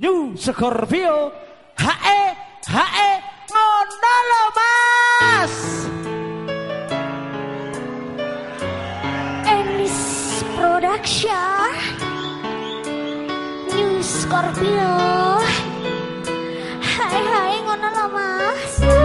New Scorpio. HE HE ngono lo Mas Enis Production. New Scorpio. Hai hai ngono lo Mas